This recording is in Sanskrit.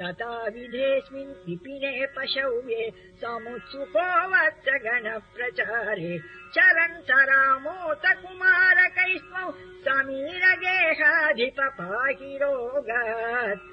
तथा विधेऽस्मिन् विपिने पशव्ये समुत्सुको वत्सगण प्रचारे चलन्त रामोत कुमारकैस्मौ समीर रोगात्